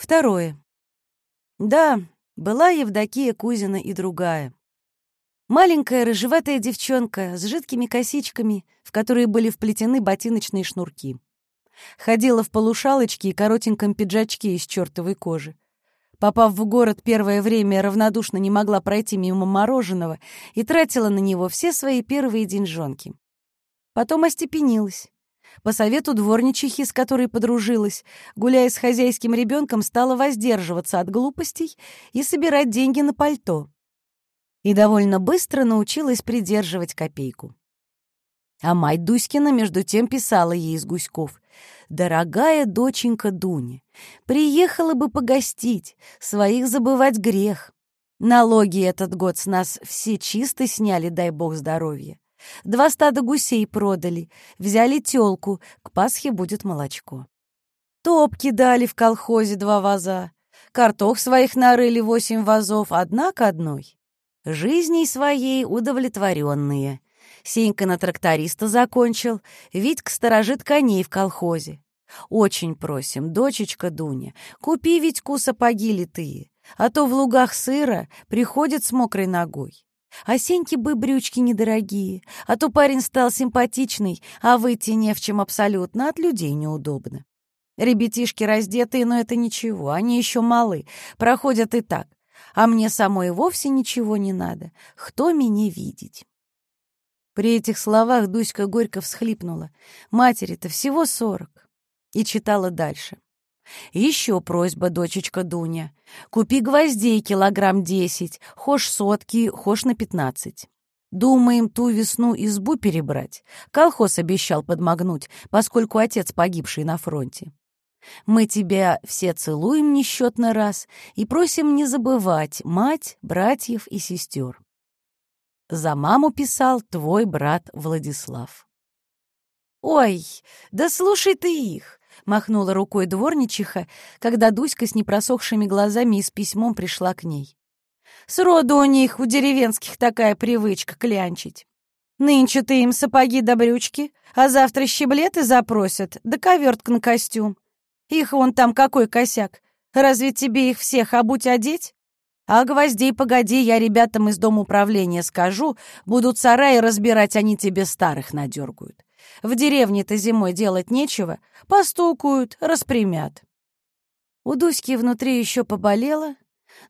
Второе. Да, была Евдокия Кузина и другая. Маленькая рыжеватая девчонка с жидкими косичками, в которые были вплетены ботиночные шнурки. Ходила в полушалочке и коротеньком пиджачке из чертовой кожи. Попав в город первое время, равнодушно не могла пройти мимо мороженого и тратила на него все свои первые деньжонки. Потом остепенилась. По совету дворничихи, с которой подружилась, гуляя с хозяйским ребенком, стала воздерживаться от глупостей и собирать деньги на пальто. И довольно быстро научилась придерживать копейку. А мать Дуськина, между тем, писала ей из гуськов. «Дорогая доченька Дуня, приехала бы погостить, своих забывать грех. Налоги этот год с нас все чисто сняли, дай бог здоровья. Два стада гусей продали, взяли тёлку, к Пасхе будет молочко. Топки дали в колхозе два ваза, картох своих нарыли восемь вазов, одна к одной. Жизней своей удовлетворенные. Сенька на тракториста закончил, Витька сторожит коней в колхозе. Очень просим, дочечка Дуня, купи Витьку сапоги литые, а то в лугах сыро приходит с мокрой ногой. А Сеньке бы брючки недорогие, а то парень стал симпатичный, а выйти не в чем абсолютно, от людей неудобно. Ребятишки раздетые, но это ничего, они еще малы, проходят и так. А мне самой вовсе ничего не надо. Кто меня видеть? При этих словах Дуська горько всхлипнула. Матери-то всего сорок. И читала дальше. Еще просьба, дочечка Дуня. Купи гвоздей килограмм десять, хошь сотки, хошь на пятнадцать. Думаем ту весну избу перебрать. Колхоз обещал подмогнуть, поскольку отец погибший на фронте. Мы тебя все целуем несчетно раз и просим не забывать мать, братьев и сестер. За маму писал твой брат Владислав. «Ой, да слушай ты их! — махнула рукой дворничиха, когда Дуська с непросохшими глазами и с письмом пришла к ней. «Сроду у них, у деревенских, такая привычка клянчить. Нынче ты им сапоги да брючки, а завтра щеблеты запросят, да ковертка на костюм. Их вон там какой косяк. Разве тебе их всех обуть одеть? А гвоздей погоди, я ребятам из дома управления скажу, будут сараи разбирать, они тебе старых надергают. В деревне-то зимой делать нечего, постукают, распрямят. У Дуськи внутри еще поболело,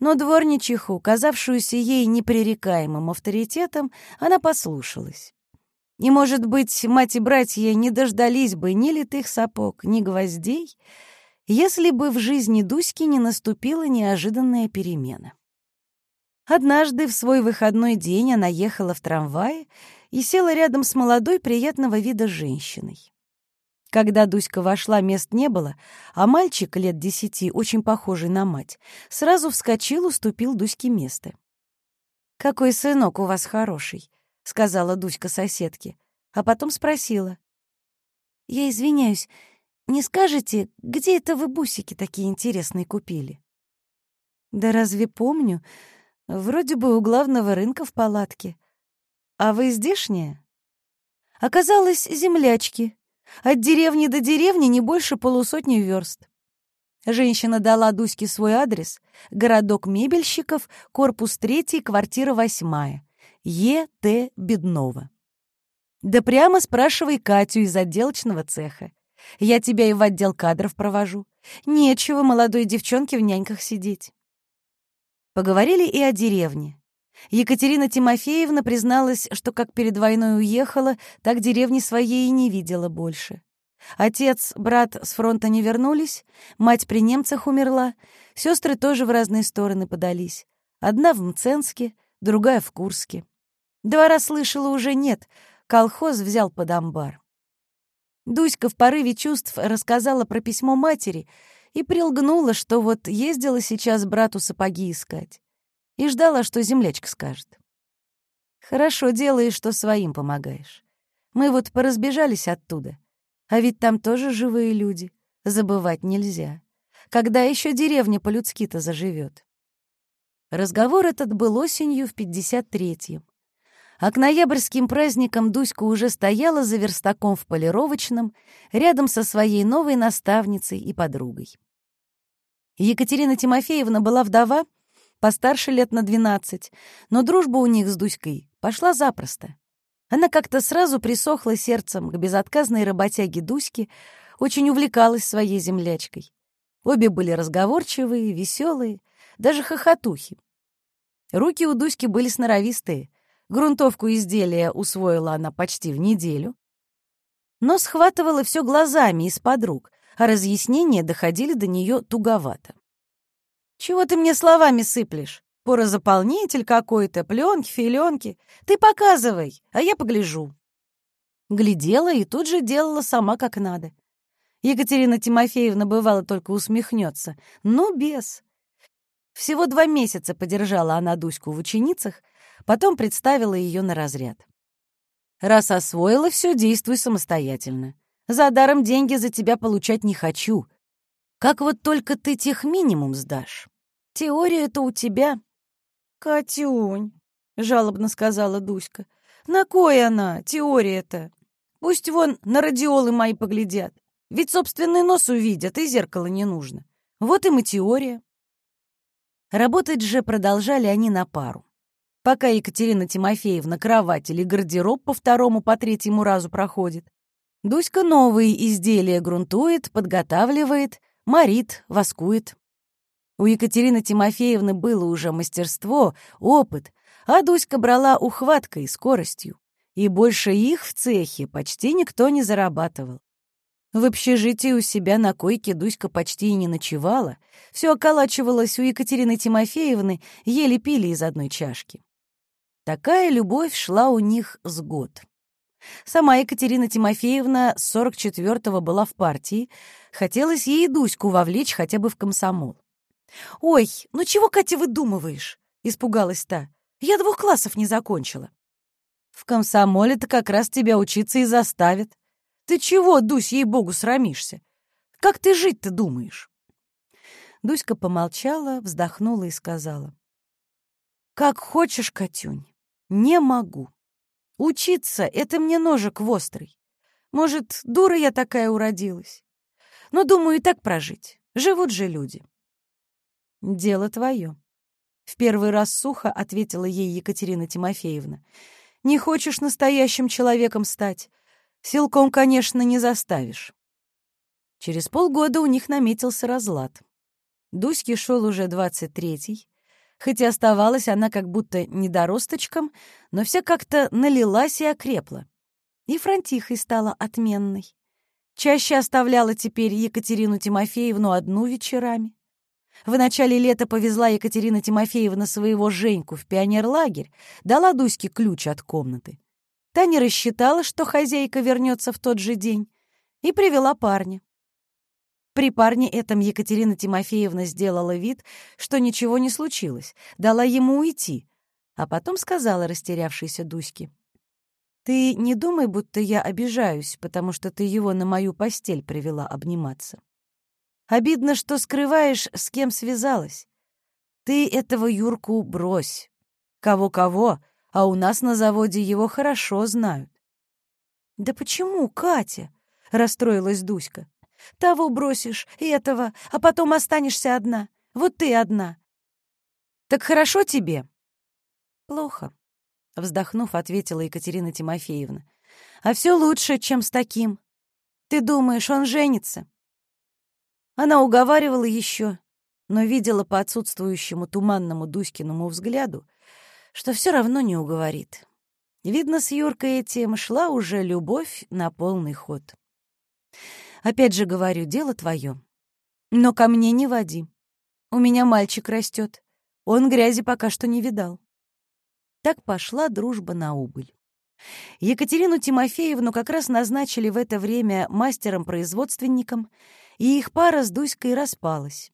но дворничиху, казавшуюся ей непререкаемым авторитетом, она послушалась. И, может быть, мать и братья не дождались бы ни литых сапог, ни гвоздей, если бы в жизни Дуськи не наступила неожиданная перемена. Однажды в свой выходной день она ехала в трамвае и села рядом с молодой приятного вида женщиной. Когда Дуська вошла, мест не было, а мальчик лет десяти, очень похожий на мать, сразу вскочил, уступил Дуське место. «Какой сынок у вас хороший», — сказала Дуська соседке, а потом спросила. «Я извиняюсь, не скажете, где это вы бусики такие интересные купили?» «Да разве помню? Вроде бы у главного рынка в палатке. «А вы здешняя?» Оказалось, землячки. От деревни до деревни не больше полусотни верст. Женщина дала Дуське свой адрес. Городок мебельщиков, корпус 3, квартира 8. Е.Т. Беднова. Да прямо спрашивай Катю из отделочного цеха. Я тебя и в отдел кадров провожу. Нечего молодой девчонке в няньках сидеть. Поговорили и о деревне. Екатерина Тимофеевна призналась, что как перед войной уехала, так деревни своей и не видела больше. Отец, брат с фронта не вернулись, мать при немцах умерла, сестры тоже в разные стороны подались. Одна в Мценске, другая в Курске. Двора слышала уже нет, колхоз взял под амбар. Дуська в порыве чувств рассказала про письмо матери и прилгнула, что вот ездила сейчас брату сапоги искать и ждала, что землячка скажет. «Хорошо делаешь, что своим помогаешь. Мы вот поразбежались оттуда, а ведь там тоже живые люди, забывать нельзя. Когда еще деревня по-людски-то заживет?» Разговор этот был осенью в 53-м. А к ноябрьским праздникам Дуська уже стояла за верстаком в полировочном, рядом со своей новой наставницей и подругой. Екатерина Тимофеевна была вдова, постарше лет на двенадцать, но дружба у них с Дуськой пошла запросто. Она как-то сразу присохла сердцем к безотказной работяге Дуське, очень увлекалась своей землячкой. Обе были разговорчивые, веселые, даже хохотухи. Руки у Дуськи были сноровистые. Грунтовку изделия усвоила она почти в неделю. Но схватывала все глазами из-под рук, а разъяснения доходили до нее туговато. «Чего ты мне словами сыплешь? Порозаполнитель какой-то, пленки, филенки. Ты показывай, а я погляжу». Глядела и тут же делала сама как надо. Екатерина Тимофеевна бывало только усмехнется. Ну, без. Всего два месяца подержала она Дуську в ученицах, потом представила ее на разряд. «Раз освоила все, действуй самостоятельно. За даром деньги за тебя получать не хочу. Как вот только ты тех минимум сдашь. Теория-то у тебя». «Катюнь», — жалобно сказала Дуська, — «на кой она, теория-то? Пусть вон на радиолы мои поглядят. Ведь собственный нос увидят, и зеркало не нужно. Вот им и теория. Работать же продолжали они на пару. Пока Екатерина Тимофеевна кровать или гардероб по второму, по третьему разу проходит, Дуська новые изделия грунтует, подготавливает, морит, воскует. У Екатерины Тимофеевны было уже мастерство, опыт, а Дуська брала ухваткой, скоростью. И больше их в цехе почти никто не зарабатывал. В общежитии у себя на койке Дуська почти и не ночевала, все околачивалось у Екатерины Тимофеевны, еле пили из одной чашки. Такая любовь шла у них с год. Сама Екатерина Тимофеевна с 44-го была в партии, хотелось ей Дуську вовлечь хотя бы в комсомол. «Ой, ну чего, Катя, выдумываешь?» — испугалась та. «Я двух классов не закончила». «В комсомоле-то как раз тебя учиться и заставят. Ты чего, Дусь, ей-богу, срамишься? Как ты жить-то думаешь?» Дуська помолчала, вздохнула и сказала. «Как хочешь, Катюнь, не могу. Учиться — это мне ножик вострый. Может, дура я такая уродилась. Но, думаю, и так прожить. Живут же люди». «Дело твое», — в первый раз сухо ответила ей Екатерина Тимофеевна. «Не хочешь настоящим человеком стать? Силком, конечно, не заставишь. Через полгода у них наметился разлад. Дуське шел уже двадцать третий, хотя оставалась она как будто недоросточком, но вся как-то налилась и окрепла. И Франтихой стала отменной. Чаще оставляла теперь Екатерину Тимофеевну одну вечерами. В начале лета повезла Екатерина Тимофеевна своего Женьку в пионерлагерь, дала Дуське ключ от комнаты. Таня рассчитала, что хозяйка вернется в тот же день, и привела парня. При парне этом Екатерина Тимофеевна сделала вид, что ничего не случилось, дала ему уйти, а потом сказала растерявшейся Дуське. «Ты не думай, будто я обижаюсь, потому что ты его на мою постель привела обниматься. Обидно, что скрываешь, с кем связалась. Ты этого Юрку брось. Кого-кого, а у нас на заводе его хорошо знают. «Да почему, Катя?» — расстроилась Дуська. «Того бросишь, этого, а потом останешься одна. Вот ты одна». «Так хорошо тебе?» «Плохо», — вздохнув, ответила Екатерина Тимофеевна. «А все лучше, чем с таким. Ты думаешь, он женится?» Она уговаривала еще, но видела по отсутствующему туманному Дуськиному взгляду, что все равно не уговорит. Видно, с Юркой этим шла уже любовь на полный ход. Опять же говорю, дело твое. Но ко мне не води. У меня мальчик растет. Он грязи пока что не видал. Так пошла дружба на убыль. Екатерину Тимофеевну как раз назначили в это время мастером-производственником, и их пара с Дуськой распалась.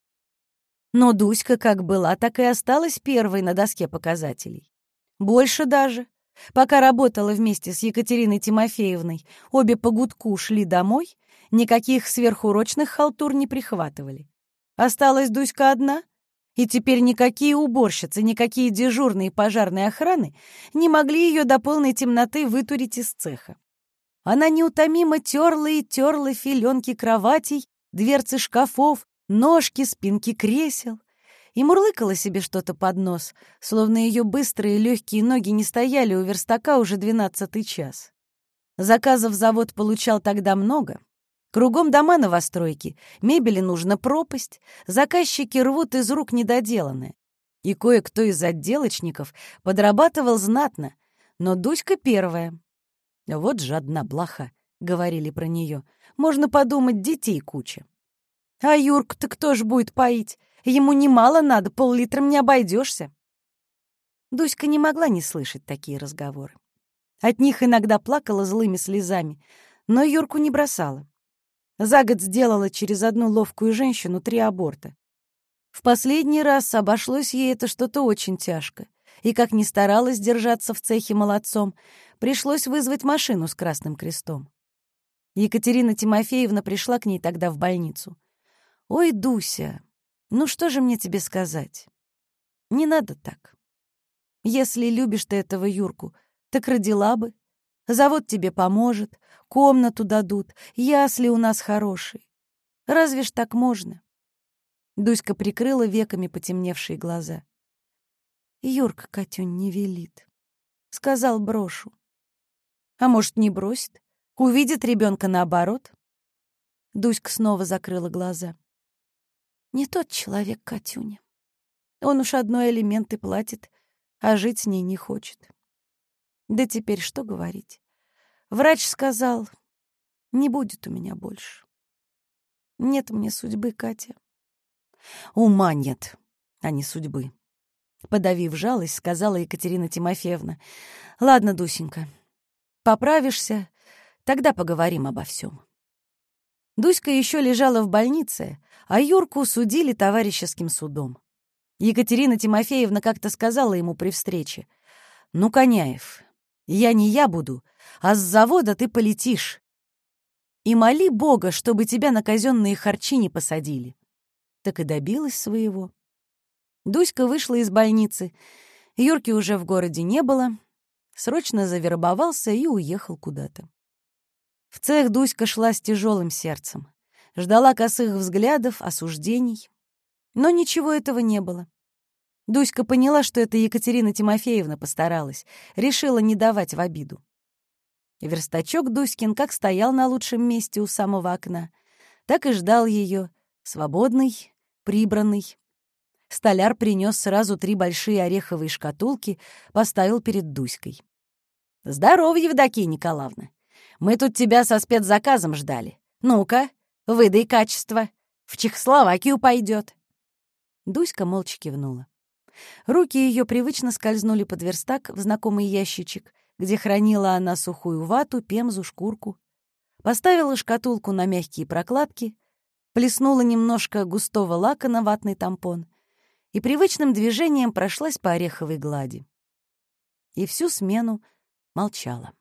Но Дуська как была, так и осталась первой на доске показателей. Больше даже. Пока работала вместе с Екатериной Тимофеевной, обе по гудку шли домой, никаких сверхурочных халтур не прихватывали. Осталась Дуська одна, и теперь никакие уборщицы, никакие дежурные пожарные охраны не могли ее до полной темноты вытурить из цеха. Она неутомимо терла и терла филенки кроватей, дверцы шкафов, ножки, спинки кресел, и мурлыкала себе что-то под нос, словно ее быстрые легкие ноги не стояли у верстака уже двенадцатый час. Заказов завод получал тогда много. Кругом дома новостройки, мебели нужно пропасть, заказчики рвут из рук недоделанное. И кое-кто из отделочников подрабатывал знатно, но Дуська первая. «Вот же одна блоха», — говорили про нее. «Можно подумать, детей куча». «А Юрк-то кто ж будет поить? Ему немало надо, пол-литром не обойдешься. Дуська не могла не слышать такие разговоры. От них иногда плакала злыми слезами, но Юрку не бросала. За год сделала через одну ловкую женщину три аборта. В последний раз обошлось ей это что-то очень тяжко, и, как ни старалась держаться в цехе молодцом, пришлось вызвать машину с красным крестом. Екатерина Тимофеевна пришла к ней тогда в больницу. «Ой, Дуся, ну что же мне тебе сказать? Не надо так. Если любишь ты этого Юрку, так родила бы. Завод тебе поможет, комнату дадут, ясли у нас хорошие. Разве ж так можно? Дуська прикрыла веками потемневшие глаза. Юрка Катюнь не велит. Сказал, брошу. А может, не бросит? Увидит ребенка наоборот? Дуська снова закрыла глаза. Не тот человек Катюня. Он уж одной элементы платит, а жить с ней не хочет. Да теперь что говорить? Врач сказал, не будет у меня больше. Нет мне судьбы, Катя. Ума нет, а не судьбы. Подавив жалость, сказала Екатерина Тимофеевна. Ладно, Дусенька, поправишься, тогда поговорим обо всем. Дуська еще лежала в больнице, а Юрку судили товарищеским судом. Екатерина Тимофеевна как-то сказала ему при встрече, «Ну, Коняев, я не я буду, а с завода ты полетишь. И моли Бога, чтобы тебя на казенные харчи не посадили». Так и добилась своего. Дуська вышла из больницы, Юрки уже в городе не было, срочно завербовался и уехал куда-то. В цех Дуська шла с тяжелым сердцем. Ждала косых взглядов, осуждений. Но ничего этого не было. Дуська поняла, что это Екатерина Тимофеевна постаралась, решила не давать в обиду. Верстачок Дуськин как стоял на лучшем месте у самого окна, так и ждал ее, свободный, прибранный. Столяр принес сразу три большие ореховые шкатулки, поставил перед Дуськой. «Здорово, Евдокия Николаевна! Мы тут тебя со спецзаказом ждали. Ну-ка, выдай качество. В Чехословакию пойдет. Дуська молча кивнула. Руки ее привычно скользнули под верстак в знакомый ящичек, где хранила она сухую вату, пемзу, шкурку. Поставила шкатулку на мягкие прокладки, плеснула немножко густого лака на ватный тампон и привычным движением прошлась по ореховой глади. И всю смену молчала.